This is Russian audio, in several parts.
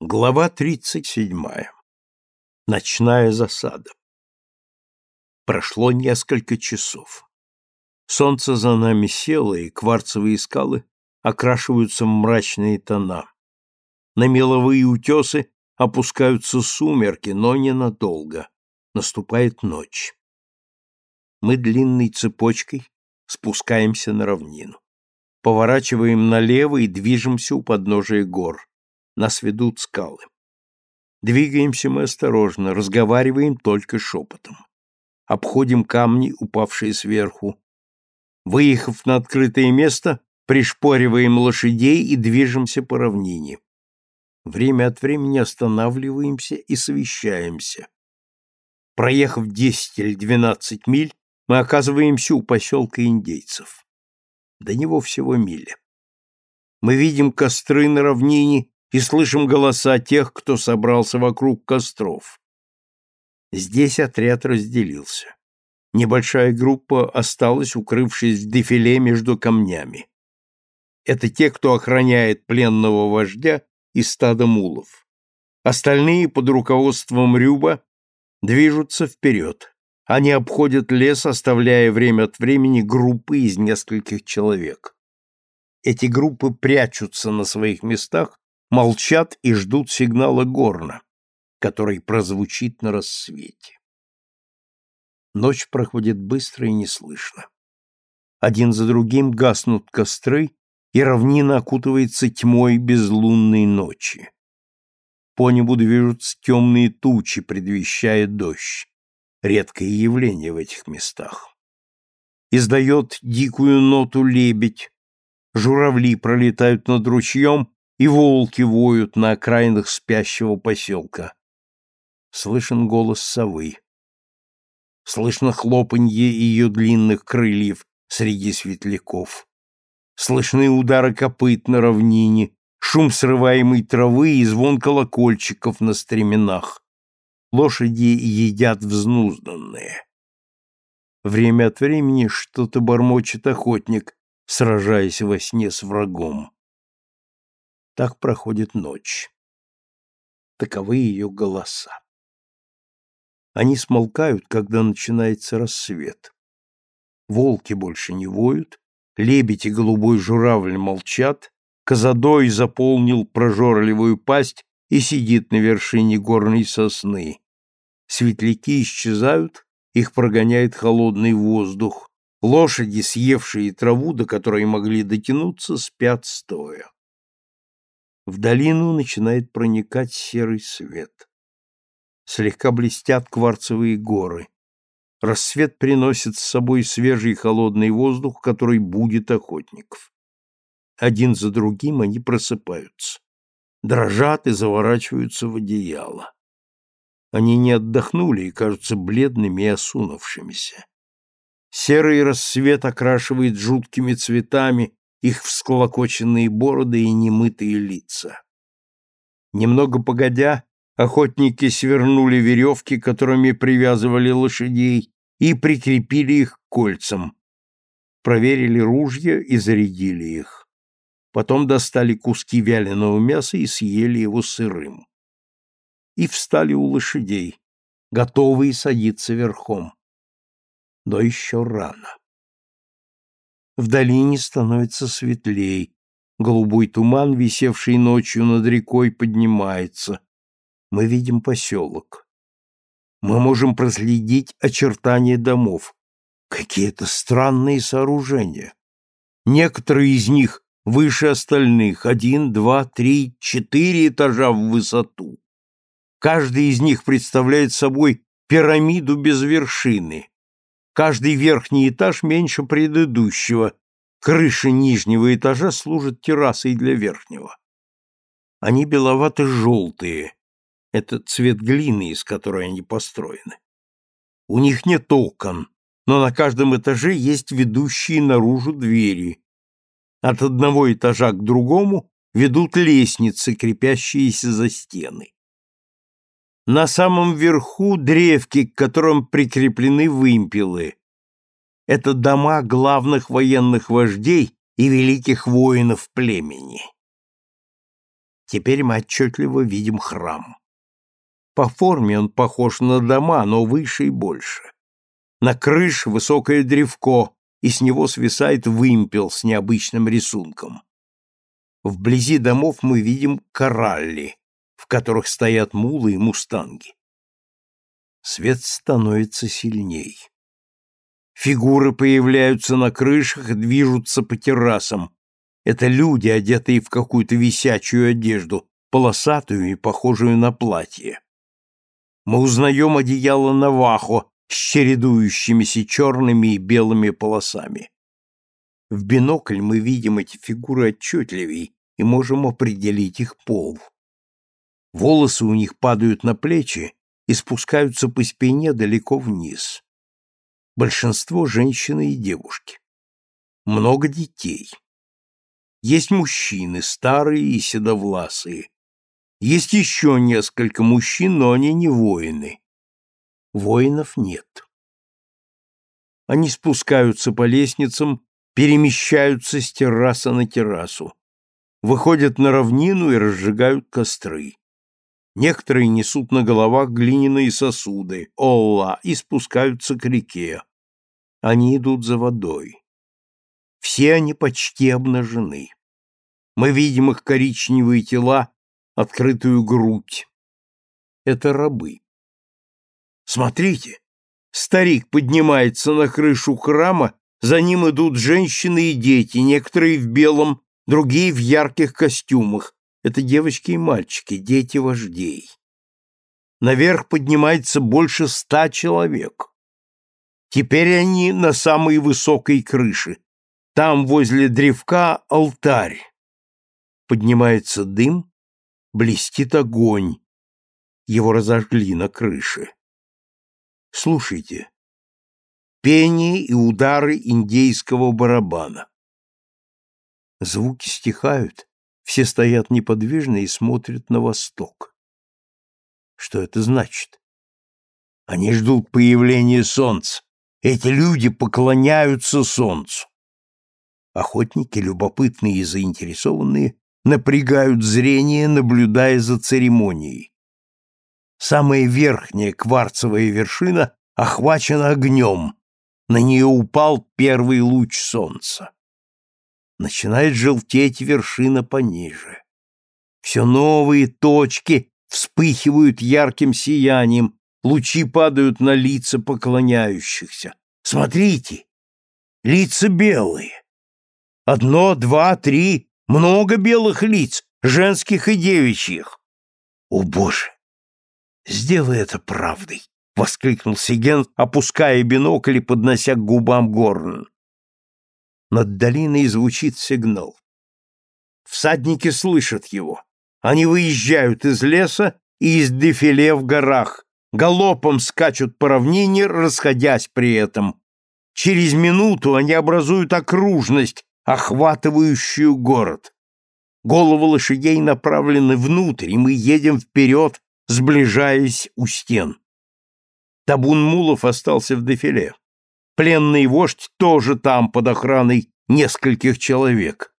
Глава 37. Ночная засада. Прошло несколько часов. Солнце за нами село, и кварцевые скалы окрашиваются в мрачные тона. На меловые утесы опускаются сумерки, но ненадолго. Наступает ночь. Мы длинной цепочкой спускаемся на равнину. Поворачиваем налево и движемся у подножия гор нас ведут скалы. Двигаемся мы осторожно, разговариваем только шепотом. Обходим камни, упавшие сверху. Выехав на открытое место, пришпориваем лошадей и движемся по равнине. Время от времени останавливаемся и совещаемся. Проехав 10 или 12 миль, мы оказываемся у поселка индейцев. До него всего миля. Мы видим костры на равнине и слышим голоса тех, кто собрался вокруг костров. Здесь отряд разделился. Небольшая группа осталась, укрывшись в дефиле между камнями. Это те, кто охраняет пленного вождя и стадо мулов. Остальные под руководством Рюба движутся вперед. Они обходят лес, оставляя время от времени группы из нескольких человек. Эти группы прячутся на своих местах молчат и ждут сигнала горна, который прозвучит на рассвете. Ночь проходит быстро и неслышно. Один за другим гаснут костры, и равнина окутывается тьмой безлунной ночи. По небу движутся темные тучи, предвещая дождь. Редкое явление в этих местах. Издает дикую ноту лебедь, журавли пролетают над ручьем и волки воют на окраинах спящего поселка. Слышен голос совы. Слышно хлопанье ее длинных крыльев среди светляков. Слышны удары копыт на равнине, шум срываемой травы и звон колокольчиков на стременах. Лошади едят взнузданные. Время от времени что-то бормочет охотник, сражаясь во сне с врагом. Так проходит ночь. Таковы ее голоса. Они смолкают, когда начинается рассвет. Волки больше не воют, лебедь и голубой журавль молчат, Казадой заполнил прожорливую пасть и сидит на вершине горной сосны. Светляки исчезают, их прогоняет холодный воздух. Лошади, съевшие траву, до которой могли дотянуться, спят стоя. В долину начинает проникать серый свет. Слегка блестят кварцевые горы. Рассвет приносит с собой свежий холодный воздух, который будет охотников. Один за другим они просыпаются. Дрожат и заворачиваются в одеяло. Они не отдохнули и кажутся бледными и осунувшимися. Серый рассвет окрашивает жуткими цветами их всклокоченные бороды и немытые лица. Немного погодя, охотники свернули веревки, которыми привязывали лошадей, и прикрепили их к кольцам. Проверили ружья и зарядили их. Потом достали куски вяленого мяса и съели его сырым. И встали у лошадей, готовые садиться верхом. Но еще рано. В долине становится светлей. Голубой туман, висевший ночью над рекой, поднимается. Мы видим поселок. Мы можем проследить очертания домов. Какие-то странные сооружения. Некоторые из них выше остальных, один, два, три, четыре этажа в высоту. Каждый из них представляет собой пирамиду без вершины, Каждый верхний этаж меньше предыдущего. Крыша нижнего этажа служит террасой для верхнего. Они беловато-желтые. Это цвет глины, из которой они построены. У них нет окон, но на каждом этаже есть ведущие наружу двери. От одного этажа к другому ведут лестницы, крепящиеся за стены. На самом верху древки, к которым прикреплены вымпелы. Это дома главных военных вождей и великих воинов племени. Теперь мы отчетливо видим храм. По форме он похож на дома, но выше и больше. На крыше высокое древко, и с него свисает вымпел с необычным рисунком. Вблизи домов мы видим коралли, в которых стоят мулы и мустанги. Свет становится сильней. Фигуры появляются на крышах и движутся по террасам. Это люди, одетые в какую-то висячую одежду, полосатую и похожую на платье. Мы узнаем одеяло Навахо с чередующимися черными и белыми полосами. В бинокль мы видим эти фигуры отчетливей и можем определить их пол. Волосы у них падают на плечи и спускаются по спине далеко вниз. Большинство женщины и девушки. Много детей. Есть мужчины, старые и седовласые. Есть еще несколько мужчин, но они не воины. Воинов нет. Они спускаются по лестницам, перемещаются с террасы на террасу, выходят на равнину и разжигают костры. Некоторые несут на головах глиняные сосуды, олла, и спускаются к реке. Они идут за водой. Все они почти обнажены. Мы видим их коричневые тела, открытую грудь. Это рабы. Смотрите, старик поднимается на крышу храма, за ним идут женщины и дети, некоторые в белом, другие в ярких костюмах. Это девочки и мальчики, дети вождей. Наверх поднимается больше ста человек. Теперь они на самой высокой крыше. Там возле древка алтарь. Поднимается дым, блестит огонь. Его разожгли на крыше. Слушайте. Пение и удары индейского барабана. Звуки стихают, все стоят неподвижно и смотрят на восток. Что это значит? Они ждут появления солнца. Эти люди поклоняются солнцу. Охотники, любопытные и заинтересованные, напрягают зрение, наблюдая за церемонией. Самая верхняя кварцевая вершина охвачена огнем. На нее упал первый луч солнца. Начинает желтеть вершина пониже. Все новые точки вспыхивают ярким сиянием, лучи падают на лица поклоняющихся. Смотрите, лица белые. Одно, два, три, много белых лиц, женских и девичьих. О, Боже! Сделай это правдой, — воскликнул Сиген, опуская бинокль и поднося к губам горн. Над долиной звучит сигнал. Всадники слышат его. Они выезжают из леса и из дефиле в горах, галопом скачут по равнине, расходясь при этом. Через минуту они образуют окружность, охватывающую город. Головы лошадей направлены внутрь, и мы едем вперед, сближаясь у стен. Табун мулов остался в дефиле. Пленный вождь тоже там под охраной нескольких человек.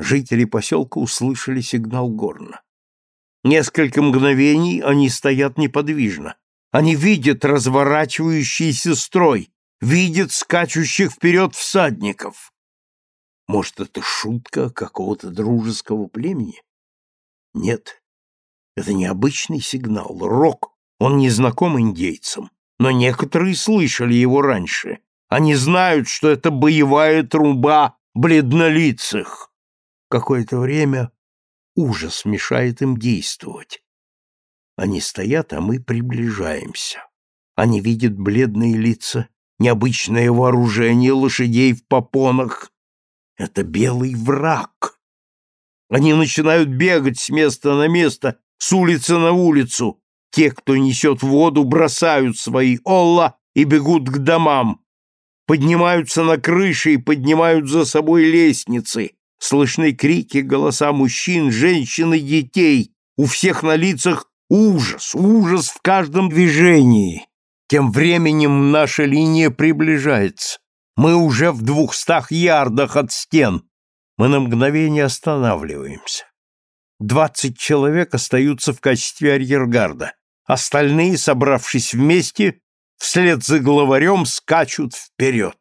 Жители поселка услышали сигнал горна. Несколько мгновений они стоят неподвижно. Они видят разворачивающийся строй, видят скачущих вперед всадников. Может, это шутка какого-то дружеского племени? Нет, это необычный сигнал, рок, он не знаком индейцам, но некоторые слышали его раньше. Они знают, что это боевая труба бледнолицых. Какое-то время ужас мешает им действовать. Они стоят, а мы приближаемся. Они видят бледные лица, необычное вооружение лошадей в попонах. Это белый враг. Они начинают бегать с места на место, с улицы на улицу. Те, кто несет воду, бросают свои олла и бегут к домам. Поднимаются на крыши и поднимают за собой лестницы. Слышны крики, голоса мужчин, женщин и детей. У всех на лицах ужас, ужас в каждом движении. Тем временем наша линия приближается. Мы уже в двухстах ярдах от стен. Мы на мгновение останавливаемся. Двадцать человек остаются в качестве арьергарда. Остальные, собравшись вместе, вслед за главарем скачут вперед.